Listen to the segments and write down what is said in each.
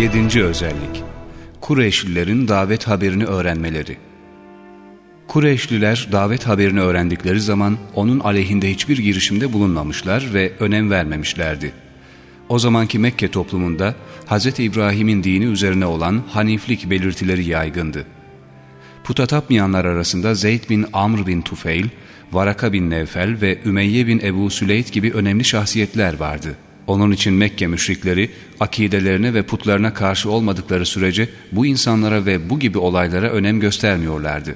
Yedinci özellik Kureyşlilerin davet haberini öğrenmeleri Kureyşliler davet haberini öğrendikleri zaman onun aleyhinde hiçbir girişimde bulunmamışlar ve önem vermemişlerdi. O zamanki Mekke toplumunda Hz. İbrahim'in dini üzerine olan haniflik belirtileri yaygındı. Puta tapmayanlar arasında Zeyd bin Amr bin Tufeil, Varaka bin Nevfel ve Ümeyye bin Ebu Süleyt gibi önemli şahsiyetler vardı. Onun için Mekke müşrikleri akidelerine ve putlarına karşı olmadıkları sürece bu insanlara ve bu gibi olaylara önem göstermiyorlardı.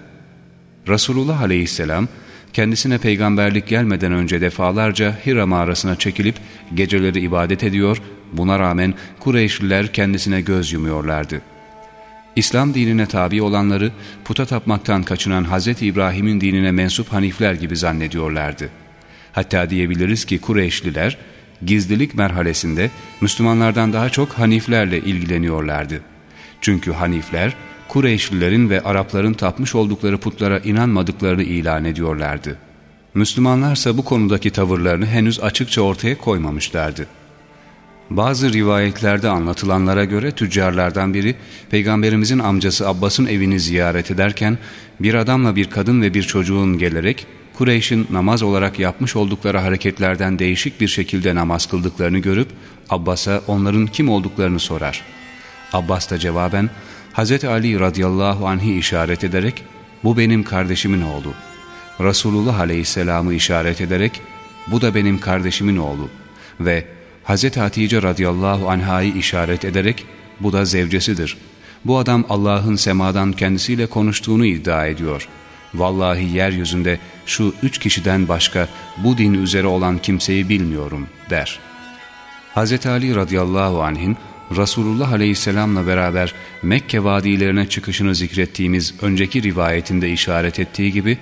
Resulullah aleyhisselam kendisine peygamberlik gelmeden önce defalarca Hira mağarasına çekilip geceleri ibadet ediyor, buna rağmen Kureyşliler kendisine göz yumuyorlardı. İslam dinine tabi olanları puta tapmaktan kaçınan Hz. İbrahim'in dinine mensup hanifler gibi zannediyorlardı. Hatta diyebiliriz ki Kureyşliler gizlilik merhalesinde Müslümanlardan daha çok haniflerle ilgileniyorlardı. Çünkü hanifler Kureyşlilerin ve Arapların tapmış oldukları putlara inanmadıklarını ilan ediyorlardı. Müslümanlarsa bu konudaki tavırlarını henüz açıkça ortaya koymamışlardı. Bazı rivayetlerde anlatılanlara göre tüccarlardan biri Peygamberimizin amcası Abbas'ın evini ziyaret ederken bir adamla bir kadın ve bir çocuğun gelerek Kureyş'in namaz olarak yapmış oldukları hareketlerden değişik bir şekilde namaz kıldıklarını görüp Abbas'a onların kim olduklarını sorar. Abbas da cevaben Hz. Ali radıyallahu anh'i işaret ederek bu benim kardeşimin oğlu. Resulullah aleyhisselamı işaret ederek bu da benim kardeşimin oğlu ve Hz. Hatice radıyallahu anh'a'yı işaret ederek bu da zevcesidir. Bu adam Allah'ın semadan kendisiyle konuştuğunu iddia ediyor. Vallahi yeryüzünde şu üç kişiden başka bu din üzere olan kimseyi bilmiyorum der. Hz. Ali radıyallahu anh'in Resulullah Aleyhisselam'la beraber Mekke vadilerine çıkışını zikrettiğimiz önceki rivayetinde işaret ettiği gibi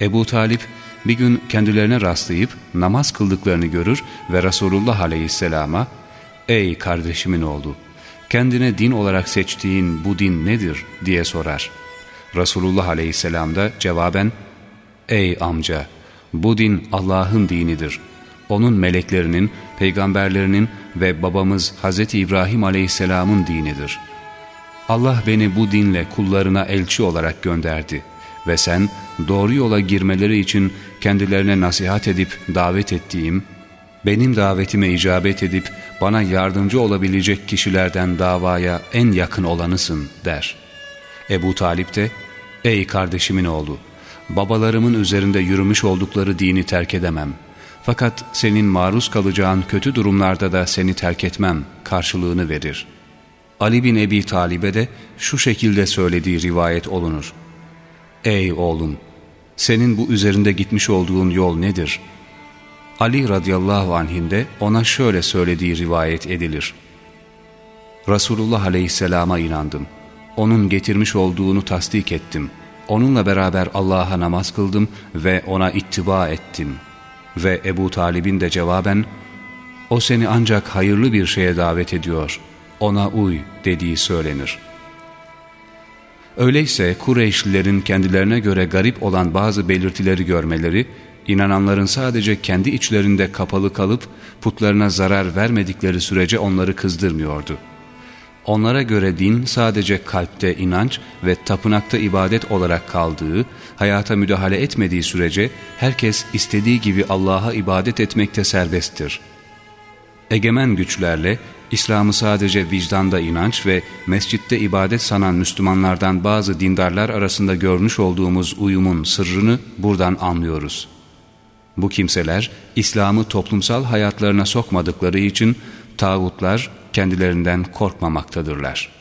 Ebu Talip bir gün kendilerine rastlayıp namaz kıldıklarını görür ve Resulullah Aleyhisselam'a ''Ey kardeşimin oğlu, kendine din olarak seçtiğin bu din nedir?'' diye sorar. Resulullah Aleyhisselam da cevaben ''Ey amca, bu din Allah'ın dinidir. Onun meleklerinin, peygamberlerinin ve babamız Hz. İbrahim Aleyhisselam'ın dinidir. Allah beni bu dinle kullarına elçi olarak gönderdi ve sen doğru yola girmeleri için kendilerine nasihat edip davet ettiğim, benim davetime icabet edip bana yardımcı olabilecek kişilerden davaya en yakın olanısın der. Ebu Talip de, ey kardeşimin oğlu, babalarımın üzerinde yürümüş oldukları dini terk edemem. Fakat senin maruz kalacağın kötü durumlarda da seni terk etmem karşılığını verir. Ali bin Ebi Talib'e de şu şekilde söylediği rivayet olunur. Ey oğlum! Senin bu üzerinde gitmiş olduğun yol nedir? Ali radıyallahu anh'in de ona şöyle söylediği rivayet edilir. Resulullah aleyhisselama inandım. Onun getirmiş olduğunu tasdik ettim. Onunla beraber Allah'a namaz kıldım ve ona ittiba ettim. Ve Ebu Talib'in de cevaben, o seni ancak hayırlı bir şeye davet ediyor, ona uy dediği söylenir.'' Öyleyse Kureyşlilerin kendilerine göre garip olan bazı belirtileri görmeleri, inananların sadece kendi içlerinde kapalı kalıp putlarına zarar vermedikleri sürece onları kızdırmıyordu. Onlara göre din sadece kalpte inanç ve tapınakta ibadet olarak kaldığı, hayata müdahale etmediği sürece herkes istediği gibi Allah'a ibadet etmekte serbesttir. Egemen güçlerle İslam'ı sadece vicdanda inanç ve mescitte ibadet sanan Müslümanlardan bazı dindarlar arasında görmüş olduğumuz uyumun sırrını buradan anlıyoruz. Bu kimseler İslam'ı toplumsal hayatlarına sokmadıkları için tağutlar kendilerinden korkmamaktadırlar.''